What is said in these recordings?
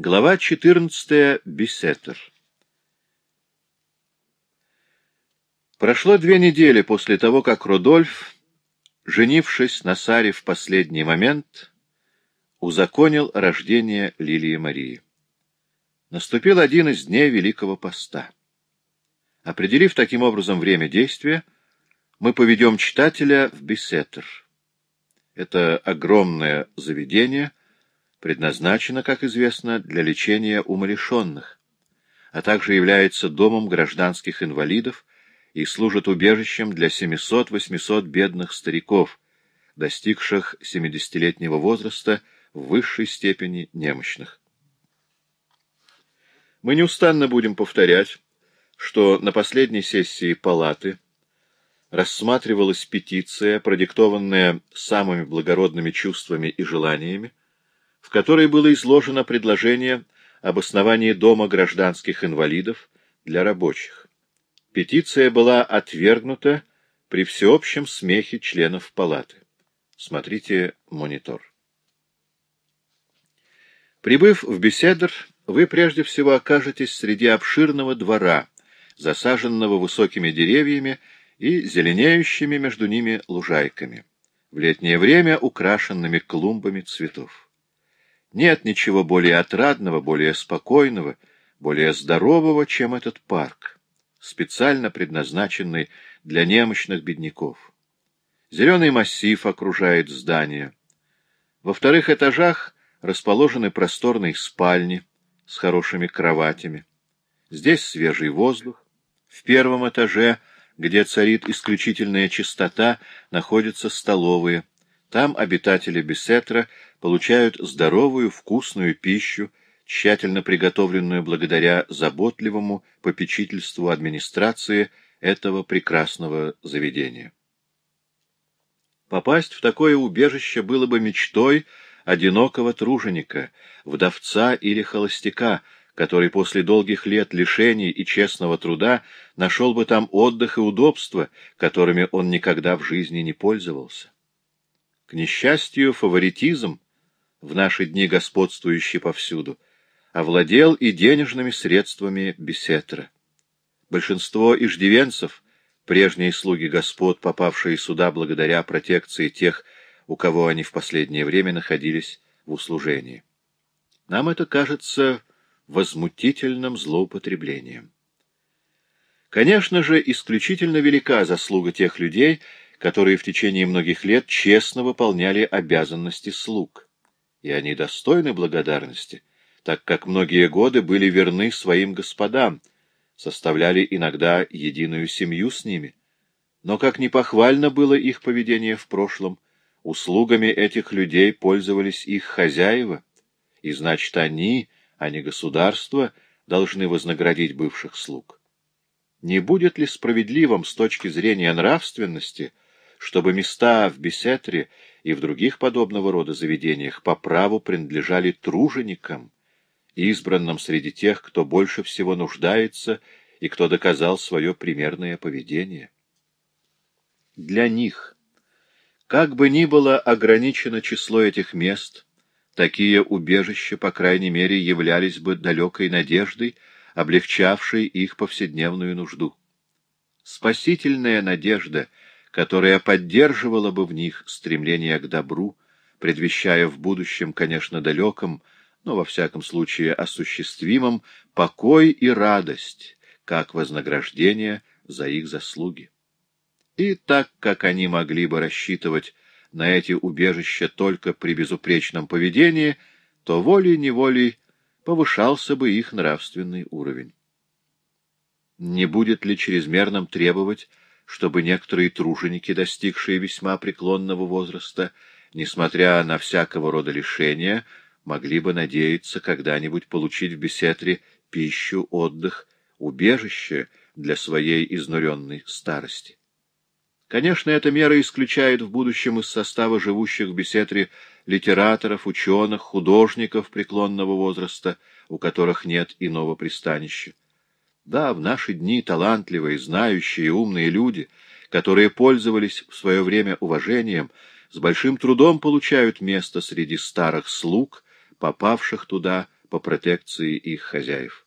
Глава 14. Бесеттер. Прошло две недели после того, как Рудольф, женившись на Саре в последний момент, узаконил рождение Лилии Марии. Наступил один из дней Великого Поста. Определив таким образом время действия, мы поведем читателя в Бесеттер. Это огромное заведение предназначено, как известно, для лечения умалишенных, а также является домом гражданских инвалидов и служит убежищем для 700-800 бедных стариков, достигших 70-летнего возраста в высшей степени немощных. Мы неустанно будем повторять, что на последней сессии палаты рассматривалась петиция, продиктованная самыми благородными чувствами и желаниями, в которой было изложено предложение об основании Дома гражданских инвалидов для рабочих. Петиция была отвергнута при всеобщем смехе членов палаты. Смотрите монитор. Прибыв в Беседр, вы прежде всего окажетесь среди обширного двора, засаженного высокими деревьями и зеленеющими между ними лужайками, в летнее время украшенными клумбами цветов. Нет ничего более отрадного, более спокойного, более здорового, чем этот парк, специально предназначенный для немощных бедняков. Зеленый массив окружает здание. Во вторых этажах расположены просторные спальни с хорошими кроватями. Здесь свежий воздух. В первом этаже, где царит исключительная чистота, находятся столовые. Там обитатели Бесетра получают здоровую, вкусную пищу, тщательно приготовленную благодаря заботливому попечительству администрации этого прекрасного заведения. Попасть в такое убежище было бы мечтой одинокого труженика, вдовца или холостяка, который после долгих лет лишений и честного труда нашел бы там отдых и удобства, которыми он никогда в жизни не пользовался. К несчастью, фаворитизм, в наши дни господствующий повсюду, овладел и денежными средствами бесетра. Большинство иждивенцев, прежние слуги господ, попавшие сюда благодаря протекции тех, у кого они в последнее время находились в услужении. Нам это кажется возмутительным злоупотреблением. Конечно же, исключительно велика заслуга тех людей, которые в течение многих лет честно выполняли обязанности слуг. И они достойны благодарности, так как многие годы были верны своим господам, составляли иногда единую семью с ними. Но как ни похвально было их поведение в прошлом, услугами этих людей пользовались их хозяева, и значит они, а не государство, должны вознаградить бывших слуг. Не будет ли справедливым с точки зрения нравственности — чтобы места в Бесетре и в других подобного рода заведениях по праву принадлежали труженикам, избранным среди тех, кто больше всего нуждается и кто доказал свое примерное поведение. Для них, как бы ни было ограничено число этих мест, такие убежища, по крайней мере, являлись бы далекой надеждой, облегчавшей их повседневную нужду. Спасительная надежда — которая поддерживала бы в них стремление к добру, предвещая в будущем, конечно, далеком, но во всяком случае осуществимом, покой и радость, как вознаграждение за их заслуги. И так как они могли бы рассчитывать на эти убежища только при безупречном поведении, то волей-неволей повышался бы их нравственный уровень. Не будет ли чрезмерным требовать, чтобы некоторые труженики, достигшие весьма преклонного возраста, несмотря на всякого рода лишения, могли бы надеяться когда-нибудь получить в беседре пищу, отдых, убежище для своей изнуренной старости. Конечно, эта мера исключает в будущем из состава живущих в беседре литераторов, ученых, художников преклонного возраста, у которых нет иного пристанища. Да, в наши дни талантливые, знающие, умные люди, которые пользовались в свое время уважением, с большим трудом получают место среди старых слуг, попавших туда по протекции их хозяев.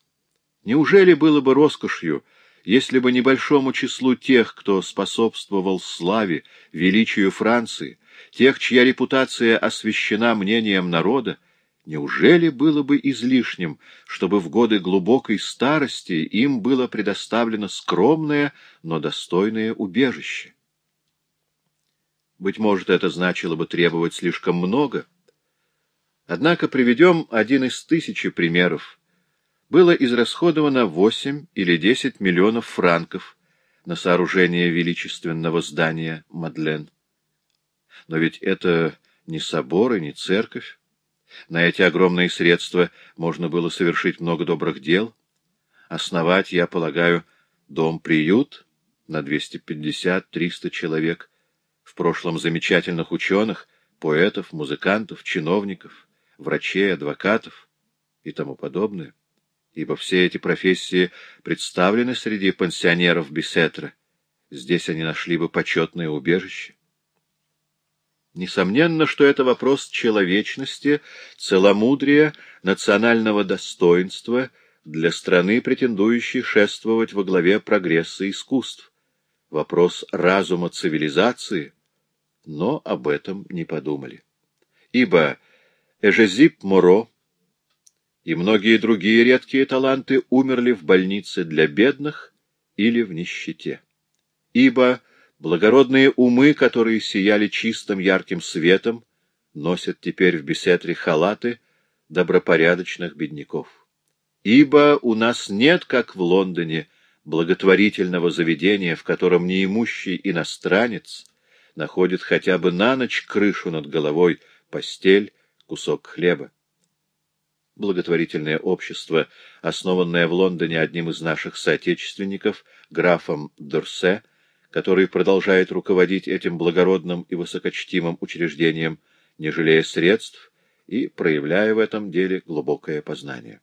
Неужели было бы роскошью, если бы небольшому числу тех, кто способствовал славе, величию Франции, тех, чья репутация освящена мнением народа, неужели было бы излишним, чтобы в годы глубокой старости им было предоставлено скромное, но достойное убежище? Быть может, это значило бы требовать слишком много. Однако приведем один из тысячи примеров, было израсходовано 8 или 10 миллионов франков на сооружение величественного здания Мадлен. Но ведь это не собор и не церковь. На эти огромные средства можно было совершить много добрых дел. Основать, я полагаю, дом-приют на 250-300 человек, в прошлом замечательных ученых, поэтов, музыкантов, чиновников, врачей, адвокатов и тому подобное ибо все эти профессии представлены среди пансионеров Бесетра. Здесь они нашли бы почетное убежище. Несомненно, что это вопрос человечности, целомудрия, национального достоинства для страны, претендующей шествовать во главе прогресса искусств. Вопрос разума цивилизации, но об этом не подумали. Ибо Эжезип Моро и многие другие редкие таланты умерли в больнице для бедных или в нищете. Ибо благородные умы, которые сияли чистым ярким светом, носят теперь в беседре халаты добропорядочных бедняков. Ибо у нас нет, как в Лондоне, благотворительного заведения, в котором неимущий иностранец находит хотя бы на ночь крышу над головой, постель, кусок хлеба благотворительное общество, основанное в Лондоне одним из наших соотечественников, графом Дорсе, который продолжает руководить этим благородным и высокочтимым учреждением, не жалея средств и проявляя в этом деле глубокое познание.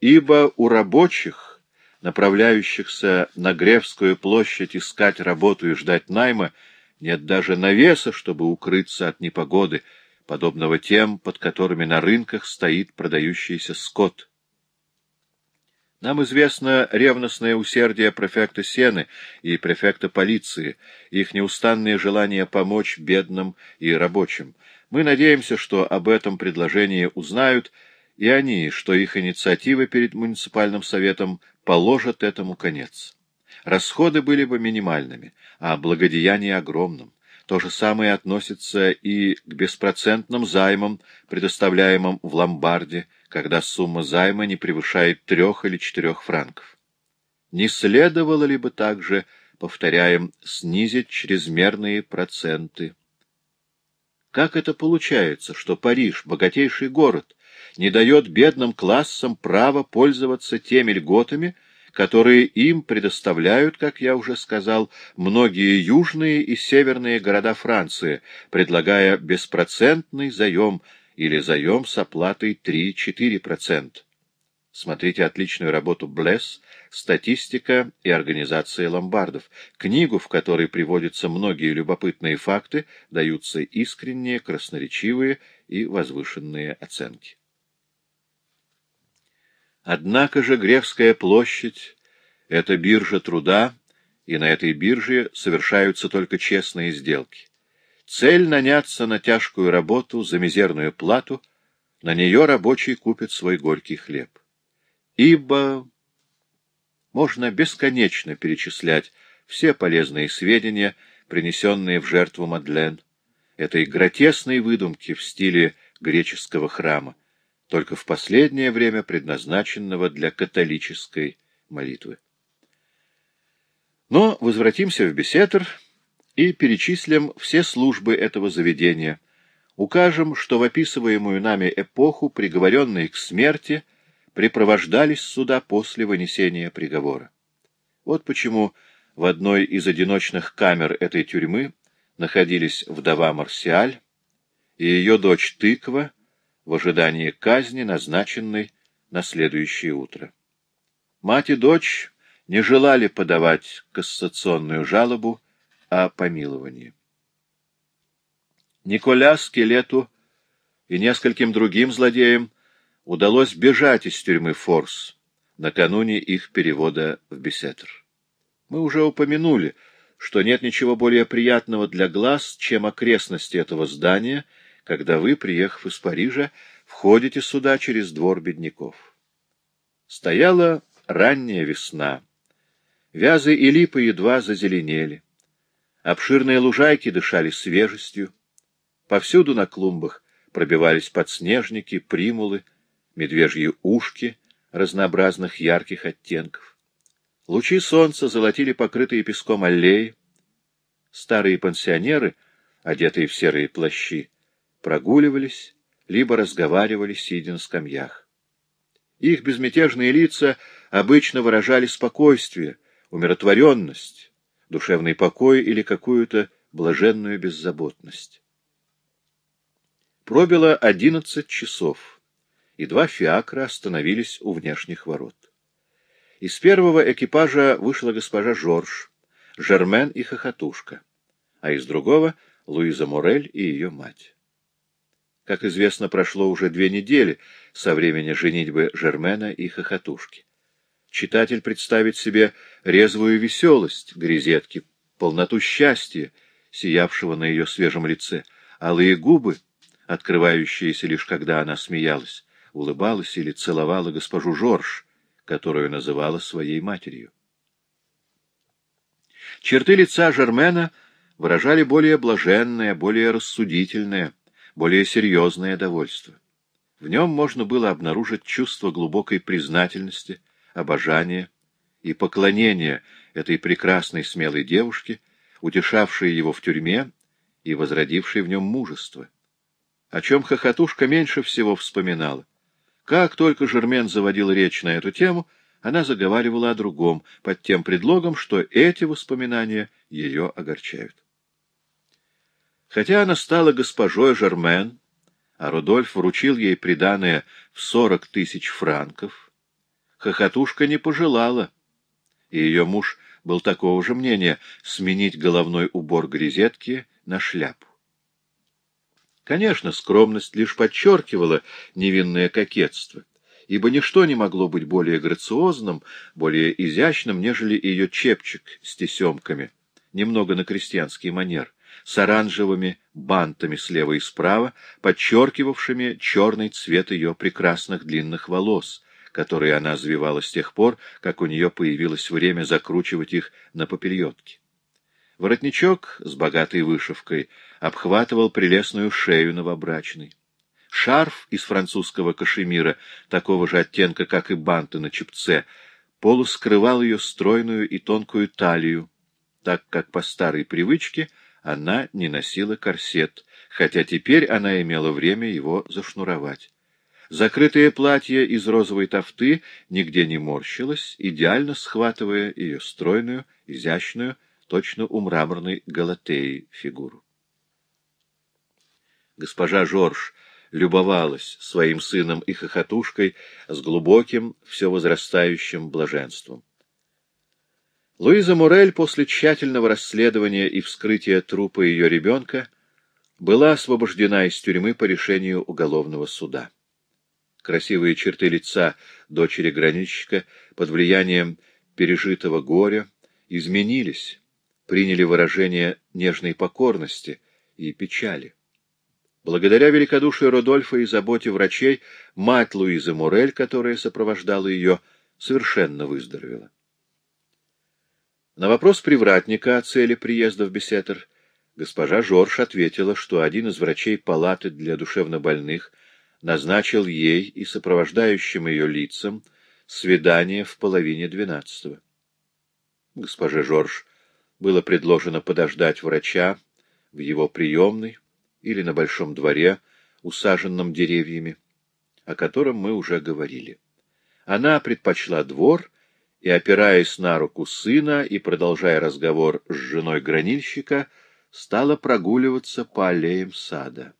Ибо у рабочих, направляющихся на Гревскую площадь искать работу и ждать найма, нет даже навеса, чтобы укрыться от непогоды, подобного тем, под которыми на рынках стоит продающийся скот. Нам известно ревностное усердие префекта Сены и префекта полиции, их неустанное желание помочь бедным и рабочим. Мы надеемся, что об этом предложении узнают и они, что их инициативы перед муниципальным советом положат этому конец. Расходы были бы минимальными, а благодеяние огромным. То же самое относится и к беспроцентным займам, предоставляемым в ломбарде, когда сумма займа не превышает трех или четырех франков. Не следовало ли бы также, повторяем, снизить чрезмерные проценты? Как это получается, что Париж, богатейший город, не дает бедным классам права пользоваться теми льготами, которые им предоставляют, как я уже сказал, многие южные и северные города Франции, предлагая беспроцентный заем или заем с оплатой 3-4%. Смотрите отличную работу Блесс «Статистика и организация ломбардов», книгу, в которой приводятся многие любопытные факты, даются искренние, красноречивые и возвышенные оценки. Однако же Гревская площадь — это биржа труда, и на этой бирже совершаются только честные сделки. Цель — наняться на тяжкую работу за мизерную плату, на нее рабочий купит свой горький хлеб. Ибо можно бесконечно перечислять все полезные сведения, принесенные в жертву Мадлен, этой гротесной выдумки в стиле греческого храма только в последнее время предназначенного для католической молитвы. Но возвратимся в Бесетр и перечислим все службы этого заведения, укажем, что в описываемую нами эпоху приговоренные к смерти припровождались сюда после вынесения приговора. Вот почему в одной из одиночных камер этой тюрьмы находились вдова Марсиаль и ее дочь Тыква, в ожидании казни, назначенной на следующее утро. Мать и дочь не желали подавать кассационную жалобу о помиловании. Николя Скелету и нескольким другим злодеям удалось бежать из тюрьмы Форс накануне их перевода в Бесетр. Мы уже упомянули, что нет ничего более приятного для глаз, чем окрестности этого здания, когда вы, приехав из Парижа, входите сюда через двор бедняков. Стояла ранняя весна. Вязы и липы едва зазеленели. Обширные лужайки дышали свежестью. Повсюду на клумбах пробивались подснежники, примулы, медвежьи ушки разнообразных ярких оттенков. Лучи солнца золотили покрытые песком аллеи. Старые пансионеры, одетые в серые плащи, прогуливались, либо разговаривали, сидя на скамьях. Их безмятежные лица обычно выражали спокойствие, умиротворенность, душевный покой или какую-то блаженную беззаботность. Пробило одиннадцать часов, и два фиакра остановились у внешних ворот. Из первого экипажа вышла госпожа Жорж, Жермен и Хохотушка, а из другого — Луиза Морель и ее мать. Как известно, прошло уже две недели со времени женитьбы Жермена и Хохотушки. Читатель представит себе резвую веселость грезетки, полноту счастья, сиявшего на ее свежем лице, алые губы, открывающиеся лишь когда она смеялась, улыбалась или целовала госпожу Жорж, которую называла своей матерью. Черты лица Жермена выражали более блаженное, более рассудительное, более серьезное довольство. В нем можно было обнаружить чувство глубокой признательности, обожания и поклонения этой прекрасной смелой девушке, утешавшей его в тюрьме и возродившей в нем мужество. О чем хохотушка меньше всего вспоминала. Как только Жермен заводил речь на эту тему, она заговаривала о другом, под тем предлогом, что эти воспоминания ее огорчают. Хотя она стала госпожой Жермен, а Рудольф вручил ей приданое в сорок тысяч франков, хохотушка не пожелала, и ее муж был такого же мнения сменить головной убор грезетки на шляпу. Конечно, скромность лишь подчеркивала невинное кокетство, ибо ничто не могло быть более грациозным, более изящным, нежели ее чепчик с тесемками, немного на крестьянский манер, с оранжевыми бантами слева и справа, подчеркивавшими черный цвет ее прекрасных длинных волос, которые она завивала с тех пор, как у нее появилось время закручивать их на попельотке. Воротничок с богатой вышивкой обхватывал прелестную шею новобрачной. Шарф из французского кашемира, такого же оттенка, как и банты на чепце, полускрывал ее стройную и тонкую талию, так как по старой привычке она не носила корсет, хотя теперь она имела время его зашнуровать. Закрытое платье из розовой тофты нигде не морщилось, идеально схватывая ее стройную, изящную, точно у мраморной галатеи фигуру. Госпожа Жорж любовалась своим сыном и хохотушкой с глубоким, все возрастающим блаженством. Луиза Мурель после тщательного расследования и вскрытия трупа ее ребенка была освобождена из тюрьмы по решению уголовного суда. Красивые черты лица дочери граничника под влиянием пережитого горя изменились, приняли выражение нежной покорности и печали. Благодаря великодушию Родольфа и заботе врачей, мать Луизы Мурель, которая сопровождала ее, совершенно выздоровела. На вопрос привратника о цели приезда в Бесетер госпожа Жорж ответила, что один из врачей палаты для душевнобольных назначил ей и сопровождающим ее лицам свидание в половине двенадцатого. Госпожа Жорж было предложено подождать врача в его приемной или на большом дворе, усаженном деревьями, о котором мы уже говорили. Она предпочла двор и, опираясь на руку сына и продолжая разговор с женой гранильщика, стала прогуливаться по аллеям сада.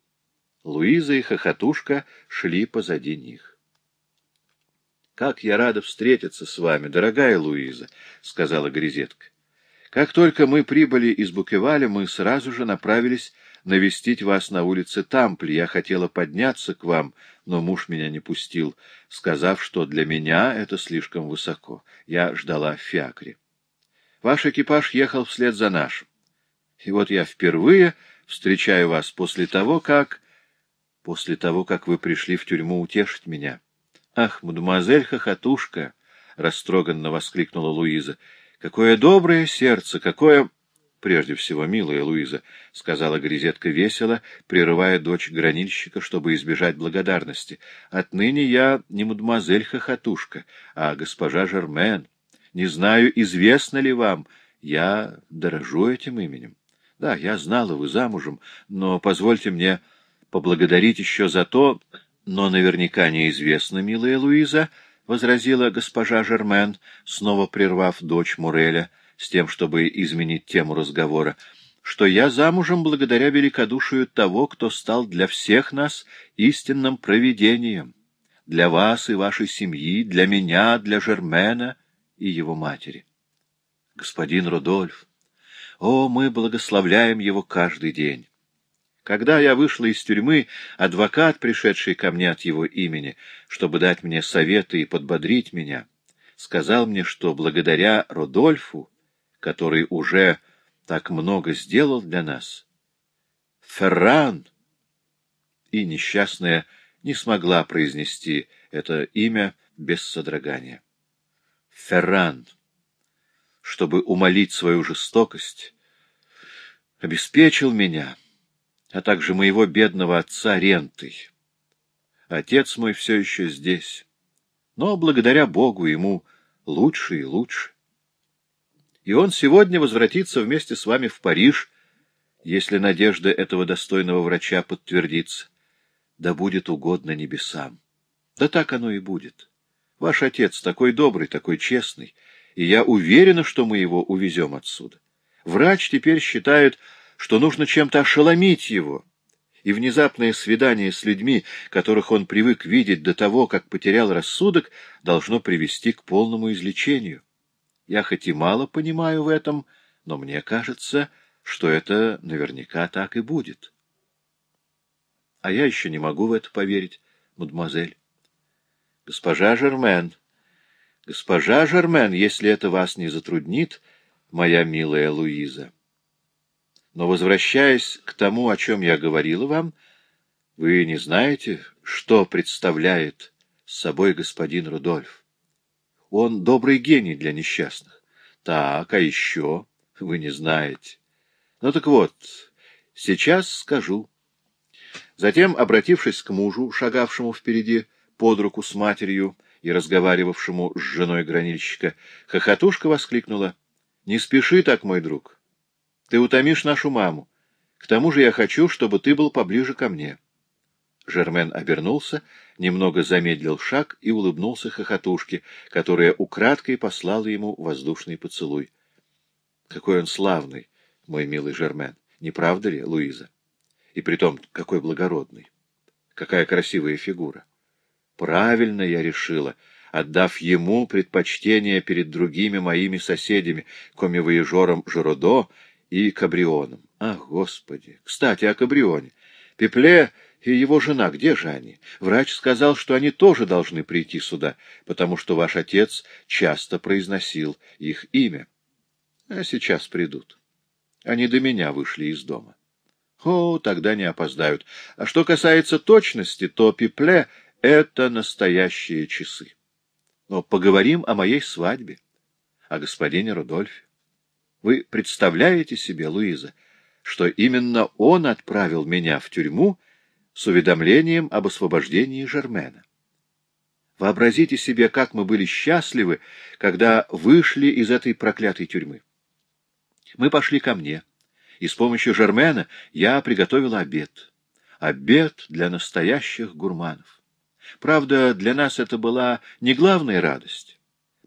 Луиза и Хохотушка шли позади них. — Как я рада встретиться с вами, дорогая Луиза, — сказала Грезетка. Как только мы прибыли из Букеваля, мы сразу же направились навестить вас на улице Тампль. Я хотела подняться к вам, но муж меня не пустил, сказав, что для меня это слишком высоко. Я ждала в фиакре. Ваш экипаж ехал вслед за нашим. И вот я впервые встречаю вас после того, как... После того, как вы пришли в тюрьму утешить меня. Ах, мадемуазель Хохотушка! — растроганно воскликнула Луиза. — Какое доброе сердце, какое... Прежде всего, милая Луиза, — сказала Грезетка весело, прерывая дочь гранильщика, чтобы избежать благодарности. — Отныне я не мадемуазель Хохотушка, а госпожа Жермен. Не знаю, известно ли вам, я дорожу этим именем. Да, я знала, вы замужем, но позвольте мне поблагодарить еще за то, но наверняка неизвестно, милая Луиза, — возразила госпожа Жермен, снова прервав дочь Муреля, — с тем, чтобы изменить тему разговора, что я замужем благодаря великодушию того, кто стал для всех нас истинным провидением, для вас и вашей семьи, для меня, для Жермена и его матери. Господин Рудольф, о, мы благословляем его каждый день. Когда я вышла из тюрьмы, адвокат, пришедший ко мне от его имени, чтобы дать мне советы и подбодрить меня, сказал мне, что благодаря Рудольфу который уже так много сделал для нас. Ферран! И несчастная не смогла произнести это имя без содрогания. Ферран, чтобы умолить свою жестокость, обеспечил меня, а также моего бедного отца рентой. Отец мой все еще здесь, но благодаря Богу ему лучше и лучше и он сегодня возвратится вместе с вами в Париж, если надежда этого достойного врача подтвердится. Да будет угодно небесам. Да так оно и будет. Ваш отец такой добрый, такой честный, и я уверена, что мы его увезем отсюда. Врач теперь считает, что нужно чем-то ошеломить его, и внезапное свидание с людьми, которых он привык видеть до того, как потерял рассудок, должно привести к полному излечению. Я хоть и мало понимаю в этом, но мне кажется, что это наверняка так и будет. А я еще не могу в это поверить, мадемуазель. Госпожа Жермен, госпожа Жермен, если это вас не затруднит, моя милая Луиза. Но, возвращаясь к тому, о чем я говорила вам, вы не знаете, что представляет собой господин Рудольф. Он добрый гений для несчастных. Так, а еще? Вы не знаете. Ну так вот, сейчас скажу. Затем, обратившись к мужу, шагавшему впереди под руку с матерью и разговаривавшему с женой гранильщика, хохотушка воскликнула. — Не спеши так, мой друг. Ты утомишь нашу маму. К тому же я хочу, чтобы ты был поближе ко мне. — Жермен обернулся, немного замедлил шаг и улыбнулся хохотушке, которая украдкой послала ему воздушный поцелуй. Какой он славный, мой милый Жермен, не правда ли, Луиза? И притом, какой благородный. Какая красивая фигура. Правильно я решила, отдав ему предпочтение перед другими моими соседями, комивоежором Жиродо и Кабрионом. Ах, Господи! Кстати, о Кабрионе. Пепле и его жена, где же они? Врач сказал, что они тоже должны прийти сюда, потому что ваш отец часто произносил их имя. А сейчас придут. Они до меня вышли из дома. О, тогда не опоздают. А что касается точности, то Пипле — это настоящие часы. Но поговорим о моей свадьбе, о господине Рудольфе. Вы представляете себе, Луиза, что именно он отправил меня в тюрьму, с уведомлением об освобождении Жермена. Вообразите себе, как мы были счастливы, когда вышли из этой проклятой тюрьмы. Мы пошли ко мне, и с помощью Жермена я приготовила обед. Обед для настоящих гурманов. Правда, для нас это была не главная радость.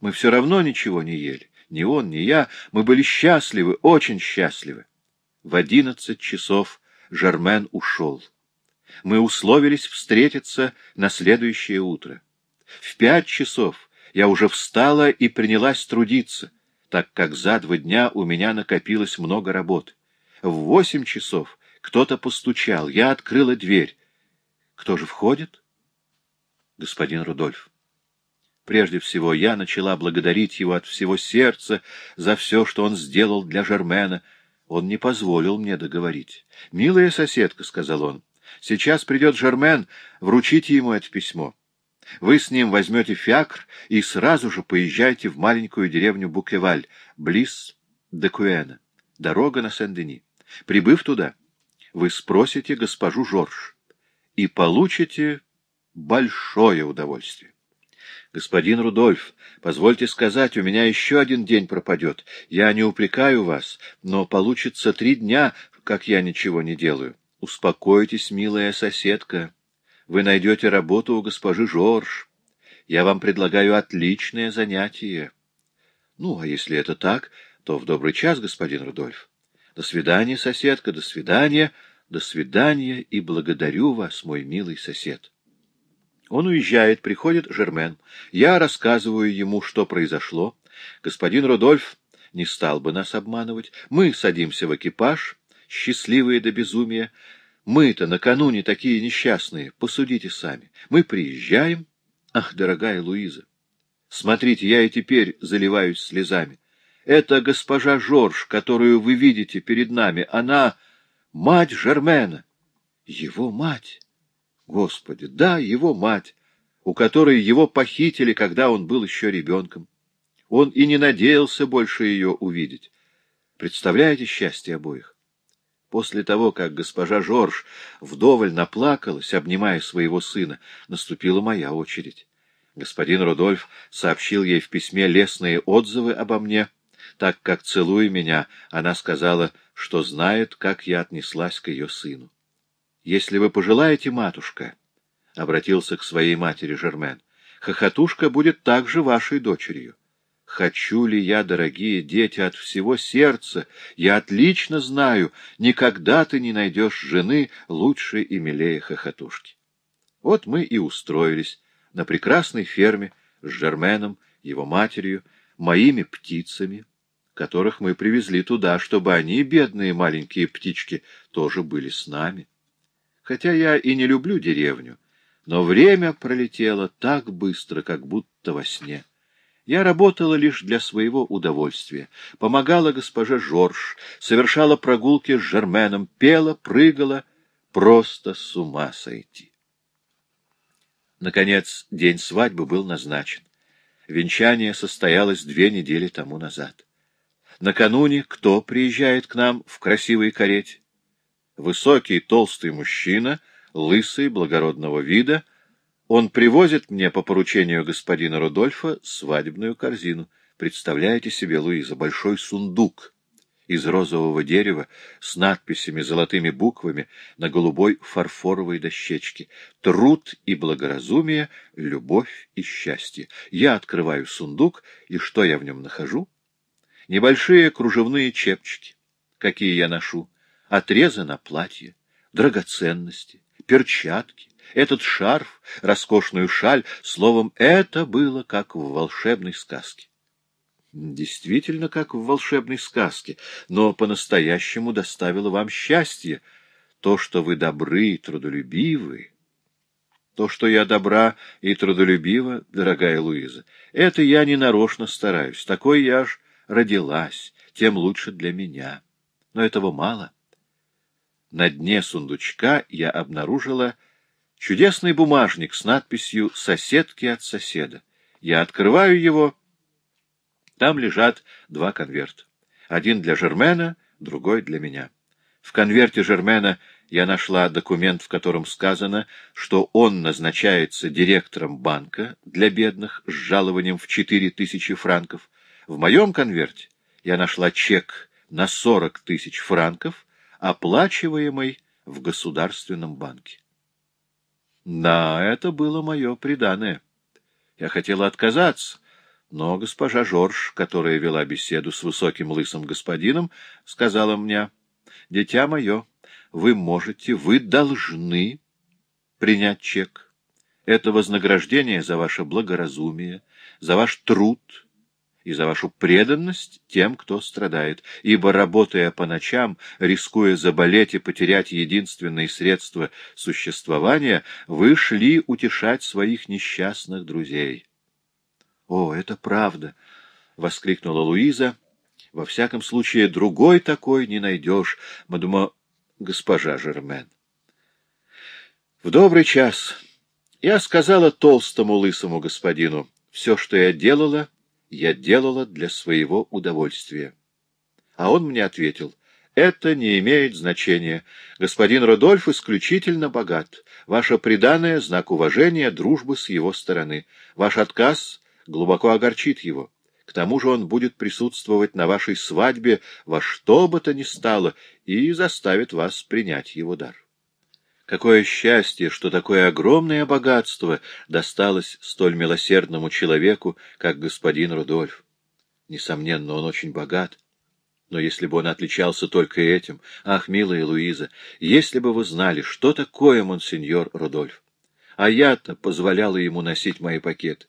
Мы все равно ничего не ели. Ни он, ни я. Мы были счастливы, очень счастливы. В одиннадцать часов Жермен ушел мы условились встретиться на следующее утро. В пять часов я уже встала и принялась трудиться, так как за два дня у меня накопилось много работы. В восемь часов, Кто-то постучал. Я открыла дверь. Кто же входит? Господин Рудольф. Прежде всего, я начала благодарить его от всего сердца за все, что он сделал для Жермена. Он не позволил мне договорить. «Милая соседка», — сказал он, — «сейчас придет Жермен, вручите ему это письмо. Вы с ним возьмете фиакр и сразу же поезжайте в маленькую деревню Букеваль, близ Декуэна, дорога на Сен-Дени. Прибыв туда, вы спросите госпожу Жорж и получите большое удовольствие. Господин Рудольф, позвольте сказать, у меня еще один день пропадет. Я не упрекаю вас, но получится три дня, как я ничего не делаю. Успокойтесь, милая соседка. Вы найдете работу у госпожи Жорж. Я вам предлагаю отличное занятие. Ну, а если это так, то в добрый час, господин Рудольф. До свидания, соседка, до свидания, до свидания, и благодарю вас, мой милый сосед. Он уезжает, приходит Жермен. Я рассказываю ему, что произошло. Господин Рудольф не стал бы нас обманывать. Мы садимся в экипаж, счастливые до безумия. Мы-то накануне такие несчастные, посудите сами. Мы приезжаем. Ах, дорогая Луиза, смотрите, я и теперь заливаюсь слезами. Это госпожа Жорж, которую вы видите перед нами. Она мать Жермена. Его мать. Господи, да, его мать, у которой его похитили, когда он был еще ребенком. Он и не надеялся больше ее увидеть. Представляете счастье обоих? После того, как госпожа Жорж вдоволь наплакалась, обнимая своего сына, наступила моя очередь. Господин Рудольф сообщил ей в письме лестные отзывы обо мне, так как, целуя меня, она сказала, что знает, как я отнеслась к ее сыну. Если вы пожелаете, матушка, — обратился к своей матери Жермен, — хохотушка будет также вашей дочерью. Хочу ли я, дорогие дети, от всего сердца, я отлично знаю, никогда ты не найдешь жены лучше и милее хохотушки. Вот мы и устроились на прекрасной ферме с Жерменом, его матерью, моими птицами, которых мы привезли туда, чтобы они, бедные маленькие птички, тоже были с нами. Хотя я и не люблю деревню, но время пролетело так быстро, как будто во сне. Я работала лишь для своего удовольствия, помогала госпоже Жорж, совершала прогулки с Жерменом, пела, прыгала, просто с ума сойти. Наконец, день свадьбы был назначен. Венчание состоялось две недели тому назад. Накануне кто приезжает к нам в красивой карете? Высокий, толстый мужчина, лысый, благородного вида. Он привозит мне по поручению господина Рудольфа свадебную корзину. Представляете себе, Луиза, большой сундук из розового дерева с надписями золотыми буквами на голубой фарфоровой дощечке. Труд и благоразумие, любовь и счастье. Я открываю сундук, и что я в нем нахожу? Небольшие кружевные чепчики, какие я ношу отрезы на платье, драгоценности, перчатки, этот шарф, роскошную шаль, словом, это было как в волшебной сказке. Действительно, как в волшебной сказке, но по-настоящему доставило вам счастье, то, что вы добры и трудолюбивы. То, что я добра и трудолюбива, дорогая Луиза, это я не нарочно стараюсь, такой я ж родилась, тем лучше для меня. Но этого мало. На дне сундучка я обнаружила чудесный бумажник с надписью «Соседки от соседа». Я открываю его. Там лежат два конверта. Один для Жермена, другой для меня. В конверте Жермена я нашла документ, в котором сказано, что он назначается директором банка для бедных с жалованием в четыре тысячи франков. В моем конверте я нашла чек на сорок тысяч франков — оплачиваемой в государственном банке. Да, это было мое преданное. Я хотела отказаться, но госпожа Жорж, которая вела беседу с высоким лысым господином, сказала мне, «Дитя мое, вы можете, вы должны принять чек. Это вознаграждение за ваше благоразумие, за ваш труд и за вашу преданность тем, кто страдает, ибо, работая по ночам, рискуя заболеть и потерять единственные средства существования, вы шли утешать своих несчастных друзей. — О, это правда! — воскликнула Луиза. — Во всяком случае, другой такой не найдешь, мадума госпожа Жермен. В добрый час я сказала толстому лысому господину, все, что я делала, я делала для своего удовольствия. А он мне ответил, это не имеет значения. Господин Рудольф исключительно богат. Ваше преданное — знак уважения, дружбы с его стороны. Ваш отказ глубоко огорчит его. К тому же он будет присутствовать на вашей свадьбе во что бы то ни стало и заставит вас принять его дар. Какое счастье, что такое огромное богатство досталось столь милосердному человеку, как господин Рудольф. Несомненно, он очень богат. Но если бы он отличался только этим... Ах, милая Луиза, если бы вы знали, что такое монсеньор Рудольф! А я-то позволяла ему носить мои пакеты.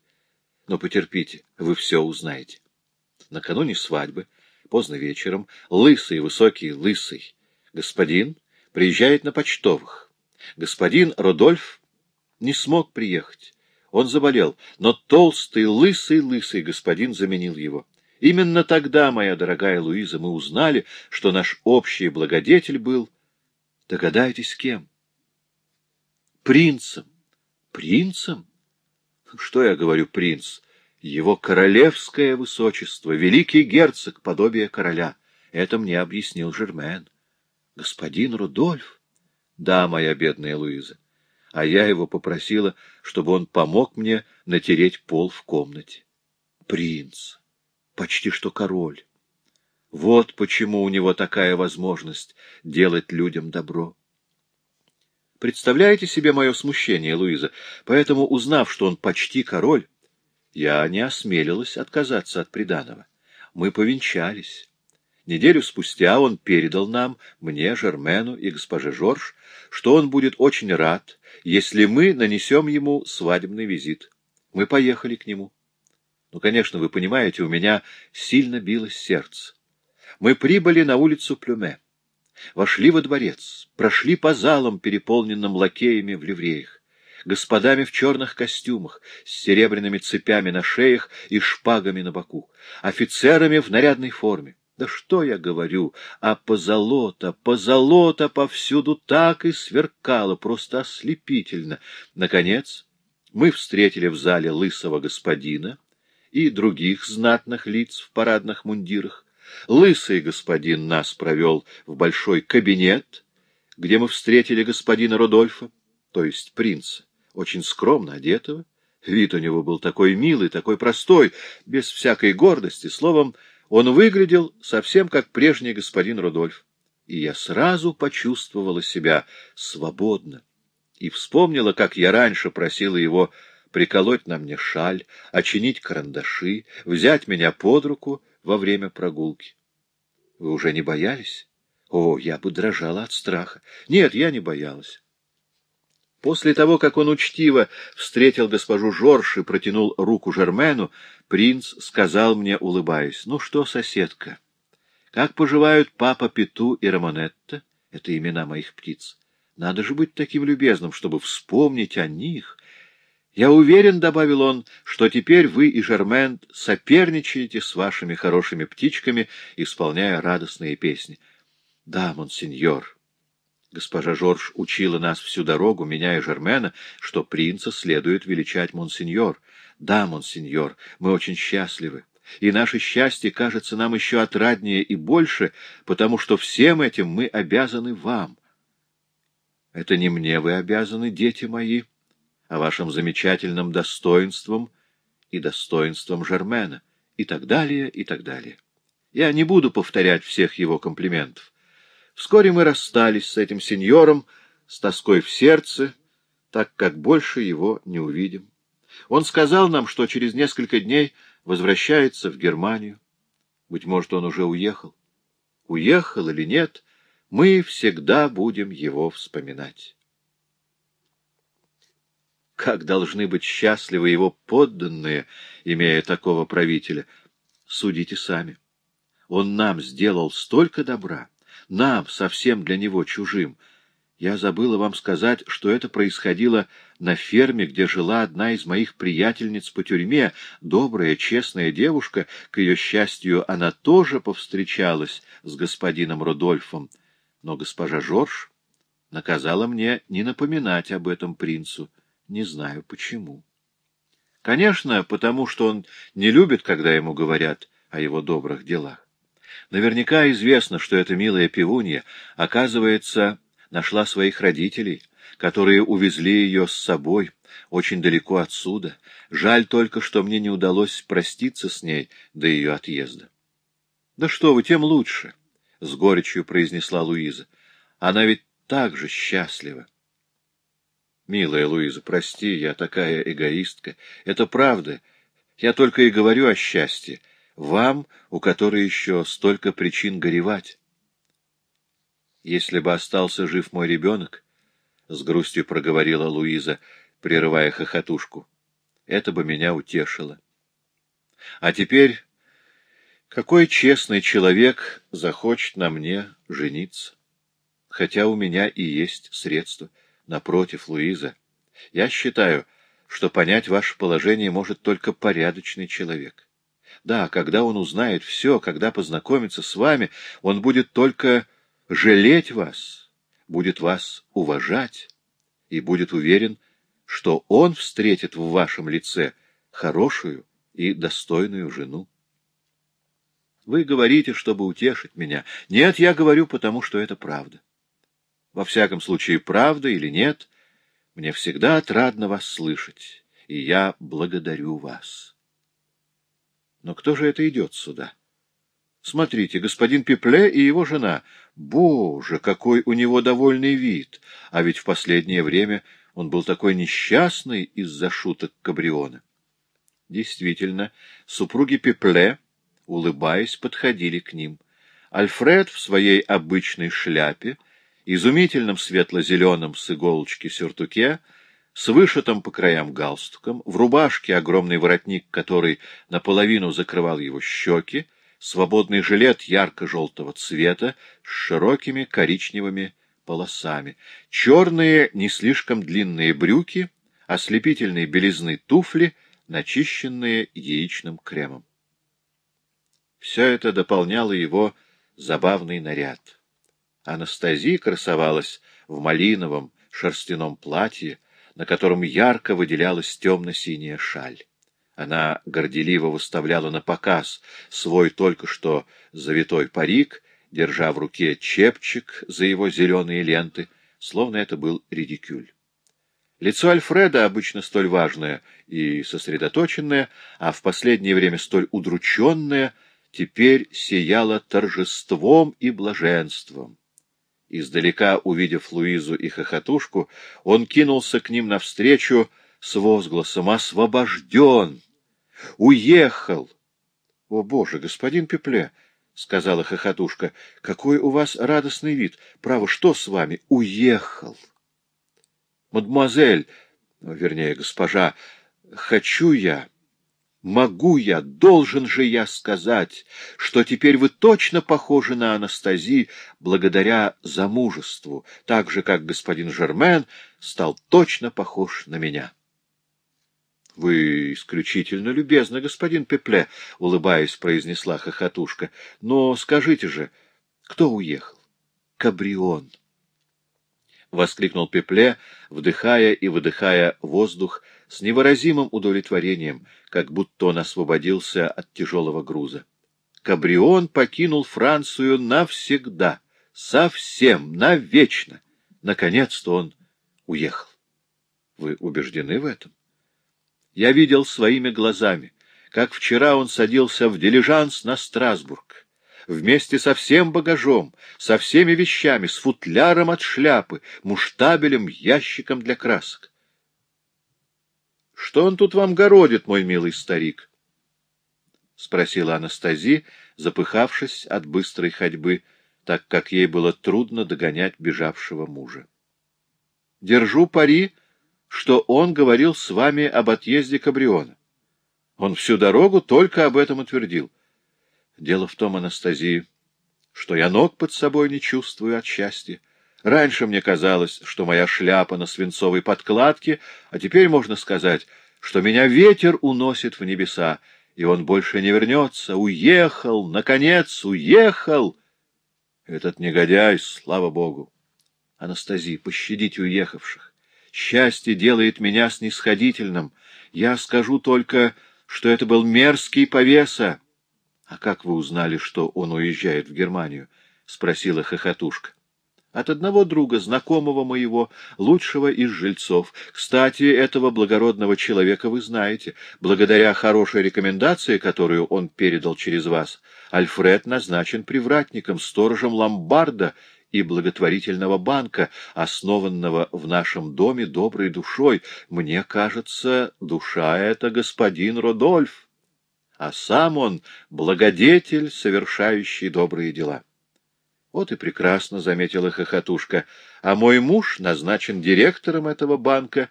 Но потерпите, вы все узнаете. Накануне свадьбы, поздно вечером, лысый, высокий, лысый господин приезжает на почтовых Господин Родольф не смог приехать. Он заболел, но толстый, лысый-лысый господин заменил его. Именно тогда, моя дорогая Луиза, мы узнали, что наш общий благодетель был... Догадайтесь, кем? Принцем. Принцем? Что я говорю, принц? Его королевское высочество, великий герцог, подобие короля. Это мне объяснил Жермен. Господин Рудольф. Да, моя бедная Луиза. А я его попросила, чтобы он помог мне натереть пол в комнате. Принц. Почти что король. Вот почему у него такая возможность делать людям добро. Представляете себе мое смущение, Луиза? Поэтому, узнав, что он почти король, я не осмелилась отказаться от приданого. Мы повенчались. Неделю спустя он передал нам, мне, Жермену и госпоже Жорж, что он будет очень рад, если мы нанесем ему свадебный визит. Мы поехали к нему. Ну, конечно, вы понимаете, у меня сильно билось сердце. Мы прибыли на улицу Плюме, вошли во дворец, прошли по залам, переполненным лакеями в ливреях, господами в черных костюмах, с серебряными цепями на шеях и шпагами на боку, офицерами в нарядной форме. Да что я говорю, а позолота, позолота повсюду так и сверкало, просто ослепительно. Наконец, мы встретили в зале лысого господина и других знатных лиц в парадных мундирах. Лысый господин нас провел в большой кабинет, где мы встретили господина Рудольфа, то есть принца, очень скромно одетого. Вид у него был такой милый, такой простой, без всякой гордости, словом, он выглядел совсем как прежний господин Рудольф, и я сразу почувствовала себя свободно и вспомнила, как я раньше просила его приколоть на мне шаль, очинить карандаши, взять меня под руку во время прогулки. Вы уже не боялись? О, я бы дрожала от страха. Нет, я не боялась. После того, как он учтиво встретил госпожу Жорж и протянул руку Жермену, принц сказал мне, улыбаясь, «Ну что, соседка, как поживают папа Пету и Рамонетта? Это имена моих птиц. Надо же быть таким любезным, чтобы вспомнить о них. Я уверен, — добавил он, — что теперь вы и Жермен соперничаете с вашими хорошими птичками, исполняя радостные песни. — Да, монсеньор, Госпожа Жорж учила нас всю дорогу, меня и Жермена, что принца следует величать монсеньор. Да, монсеньор, мы очень счастливы. И наше счастье кажется нам еще отраднее и больше, потому что всем этим мы обязаны вам. Это не мне вы обязаны, дети мои, а вашим замечательным достоинством и достоинством Жермена, и так далее, и так далее. Я не буду повторять всех его комплиментов. Вскоре мы расстались с этим сеньором, с тоской в сердце, так как больше его не увидим. Он сказал нам, что через несколько дней возвращается в Германию. Быть может, он уже уехал. Уехал или нет, мы всегда будем его вспоминать. Как должны быть счастливы его подданные, имея такого правителя? судите сами. Он нам сделал столько добра, нам, совсем для него чужим. Я забыла вам сказать, что это происходило на ферме, где жила одна из моих приятельниц по тюрьме, добрая, честная девушка. К ее счастью, она тоже повстречалась с господином Рудольфом. Но госпожа Жорж наказала мне не напоминать об этом принцу. Не знаю, почему. Конечно, потому что он не любит, когда ему говорят о его добрых делах. Наверняка известно, что эта милая пивунья, оказывается, нашла своих родителей, которые увезли ее с собой очень далеко отсюда. Жаль только, что мне не удалось проститься с ней до ее отъезда. — Да что вы, тем лучше, — с горечью произнесла Луиза. — Она ведь так же счастлива. — Милая Луиза, прости, я такая эгоистка. Это правда. Я только и говорю о счастье. Вам, у которой еще столько причин горевать. Если бы остался жив мой ребенок, — с грустью проговорила Луиза, прерывая хохотушку, — это бы меня утешило. А теперь какой честный человек захочет на мне жениться? Хотя у меня и есть средства. Напротив, Луиза, я считаю, что понять ваше положение может только порядочный человек. Да, когда он узнает все, когда познакомится с вами, он будет только жалеть вас, будет вас уважать и будет уверен, что он встретит в вашем лице хорошую и достойную жену. Вы говорите, чтобы утешить меня. Нет, я говорю, потому что это правда. Во всяком случае, правда или нет, мне всегда отрадно вас слышать, и я благодарю вас. Но кто же это идет сюда? Смотрите, господин Пепле и его жена. Боже, какой у него довольный вид! А ведь в последнее время он был такой несчастный из-за шуток Кабриона. Действительно, супруги Пепле, улыбаясь, подходили к ним. Альфред в своей обычной шляпе изумительном светло-зеленом с иголочки сюртуке, с вышитым по краям галстуком, в рубашке огромный воротник, который наполовину закрывал его щеки, свободный жилет ярко-желтого цвета с широкими коричневыми полосами, черные не слишком длинные брюки, ослепительные белизны туфли, начищенные яичным кремом. Все это дополняло его забавный наряд. Анастасия красовалась в малиновом шерстяном платье, на котором ярко выделялась темно-синяя шаль. Она горделиво выставляла на показ свой только что завитой парик, держа в руке чепчик за его зеленые ленты, словно это был редикюль. Лицо Альфреда, обычно столь важное и сосредоточенное, а в последнее время столь удрученное, теперь сияло торжеством и блаженством. Издалека, увидев Луизу и хохотушку, он кинулся к ним навстречу с возгласом «Освобожден! Уехал!» «О, Боже, господин Пепле!» — сказала хохотушка. — Какой у вас радостный вид! Право, что с вами? Уехал! — Мадемуазель, вернее, госпожа, хочу я Могу я, должен же я сказать, что теперь вы точно похожи на Анастази благодаря замужеству, так же, как господин Жермен стал точно похож на меня. — Вы исключительно любезны, господин Пепле, — улыбаясь, произнесла хохотушка. — Но скажите же, кто уехал? — Кабрион. —— воскликнул Пепле, вдыхая и выдыхая воздух с невыразимым удовлетворением, как будто он освободился от тяжелого груза. Кабрион покинул Францию навсегда, совсем, навечно. Наконец-то он уехал. Вы убеждены в этом? Я видел своими глазами, как вчера он садился в дилижанс на Страсбург вместе со всем багажом, со всеми вещами, с футляром от шляпы, муштабелем, ящиком для красок. — Что он тут вам городит, мой милый старик? — спросила Анастази, запыхавшись от быстрой ходьбы, так как ей было трудно догонять бежавшего мужа. — Держу пари, что он говорил с вами об отъезде Кабриона. Он всю дорогу только об этом утвердил. Дело в том, Анастасии, что я ног под собой не чувствую от счастья. Раньше мне казалось, что моя шляпа на свинцовой подкладке, а теперь можно сказать, что меня ветер уносит в небеса, и он больше не вернется. Уехал, наконец, уехал! Этот негодяй, слава богу! Анастасия, пощадите уехавших. Счастье делает меня снисходительным. Я скажу только, что это был мерзкий повеса. — А как вы узнали, что он уезжает в Германию? — спросила хохотушка. От одного друга, знакомого моего, лучшего из жильцов. Кстати, этого благородного человека вы знаете. Благодаря хорошей рекомендации, которую он передал через вас, Альфред назначен привратником, сторожем ломбарда и благотворительного банка, основанного в нашем доме доброй душой. Мне кажется, душа — это господин Родольф, а сам он — благодетель, совершающий добрые дела. Вот и прекрасно, — заметила хохотушка. А мой муж назначен директором этого банка.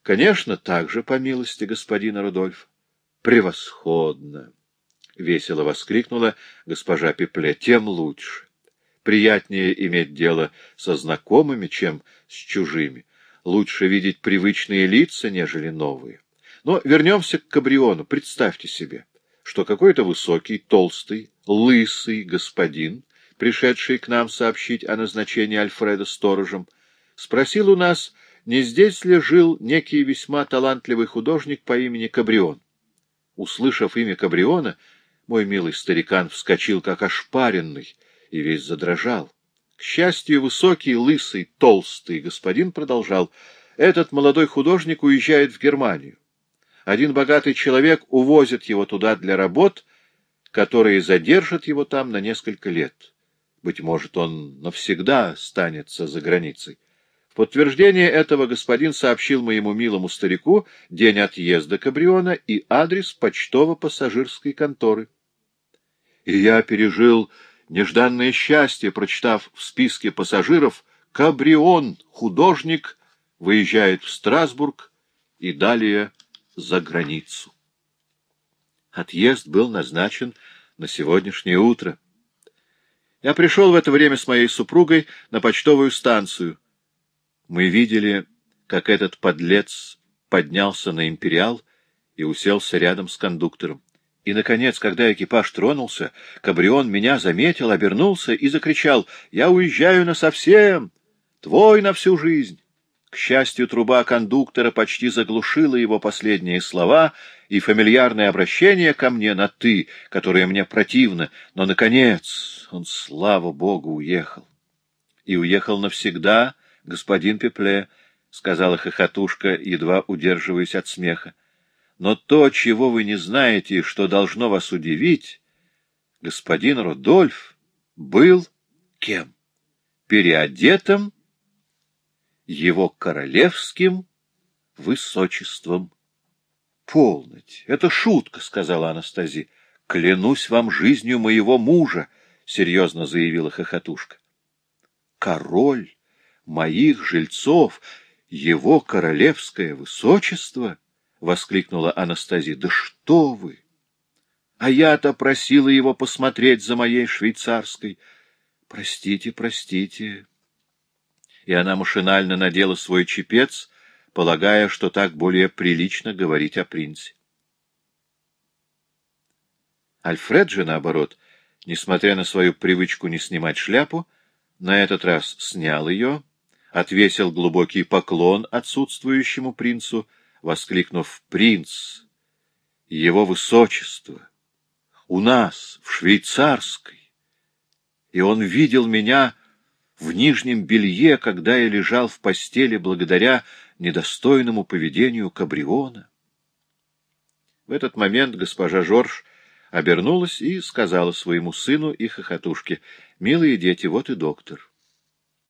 Конечно, также по милости господина Рудольфа. Превосходно! — весело воскликнула госпожа Пепле. Тем лучше. Приятнее иметь дело со знакомыми, чем с чужими. Лучше видеть привычные лица, нежели новые. Но вернемся к Кабриону. Представьте себе, что какой-то высокий, толстый, лысый господин пришедший к нам сообщить о назначении Альфреда сторожем, спросил у нас, не здесь ли жил некий весьма талантливый художник по имени Кабрион. Услышав имя Кабриона, мой милый старикан вскочил, как ошпаренный, и весь задрожал. К счастью, высокий, лысый, толстый господин продолжал. Этот молодой художник уезжает в Германию. Один богатый человек увозит его туда для работ, которые задержат его там на несколько лет. Быть может, он навсегда останется за границей. В подтверждение этого господин сообщил моему милому старику день отъезда Кабриона и адрес почтово-пассажирской конторы. И я пережил нежданное счастье, прочитав в списке пассажиров «Кабрион, художник, выезжает в Страсбург и далее за границу». Отъезд был назначен на сегодняшнее утро. Я пришел в это время с моей супругой на почтовую станцию. Мы видели, как этот подлец поднялся на империал и уселся рядом с кондуктором. И, наконец, когда экипаж тронулся, Кабрион меня заметил, обернулся и закричал «Я уезжаю насовсем! Твой на всю жизнь!» К счастью, труба кондуктора почти заглушила его последние слова и фамильярное обращение ко мне на «ты», которое мне противно, но, наконец, он, слава богу, уехал. И уехал навсегда, господин Пепле, — сказала хохотушка, едва удерживаясь от смеха. Но то, чего вы не знаете и что должно вас удивить, господин Рудольф был кем? Переодетым его королевским высочеством. — Полноть! Это шутка, — сказала Анастасия. — Клянусь вам жизнью моего мужа, — серьезно заявила хохотушка. — Король моих жильцов, его королевское высочество! — воскликнула Анастасия. — Да что вы! А я-то просила его посмотреть за моей швейцарской. Простите, простите, и она машинально надела свой чепец, полагая, что так более прилично говорить о принце. Альфред же, наоборот, несмотря на свою привычку не снимать шляпу, на этот раз снял ее, отвесил глубокий поклон отсутствующему принцу, воскликнув «Принц! Его высочество! У нас, в швейцарской!» И он видел меня в нижнем белье, когда я лежал в постели благодаря недостойному поведению Кабриона. В этот момент госпожа Жорж обернулась и сказала своему сыну и хохотушке, «Милые дети, вот и доктор».